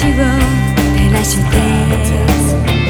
私を照らしてこ